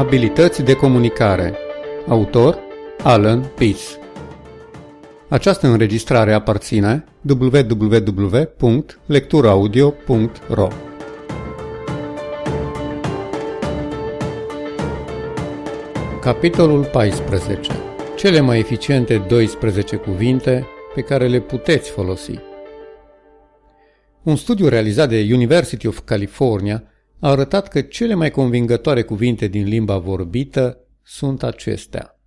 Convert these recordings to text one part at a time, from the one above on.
Abilități de comunicare. Autor Alan Peace Această înregistrare aparține www.lecturaudio.ro Capitolul 14 Cele mai eficiente 12 cuvinte pe care le puteți folosi. Un studiu realizat de University of California a arătat că cele mai convingătoare cuvinte din limba vorbită sunt acestea.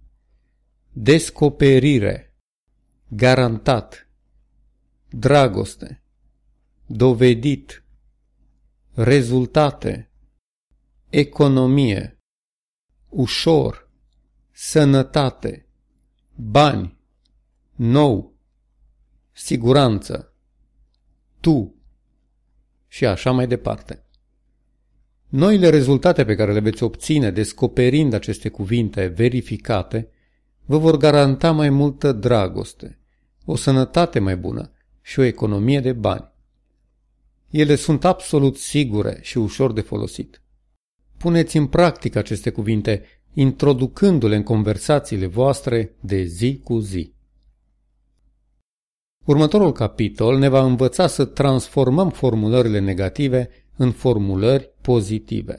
Descoperire, garantat, dragoste, dovedit, rezultate, economie, ușor, sănătate, bani, nou, siguranță, tu și așa mai departe. Noile rezultate pe care le veți obține descoperind aceste cuvinte verificate vă vor garanta mai multă dragoste, o sănătate mai bună și o economie de bani. Ele sunt absolut sigure și ușor de folosit. Puneți în practică aceste cuvinte, introducându-le în conversațiile voastre de zi cu zi. Următorul capitol ne va învăța să transformăm formulările negative în formulări pozitive.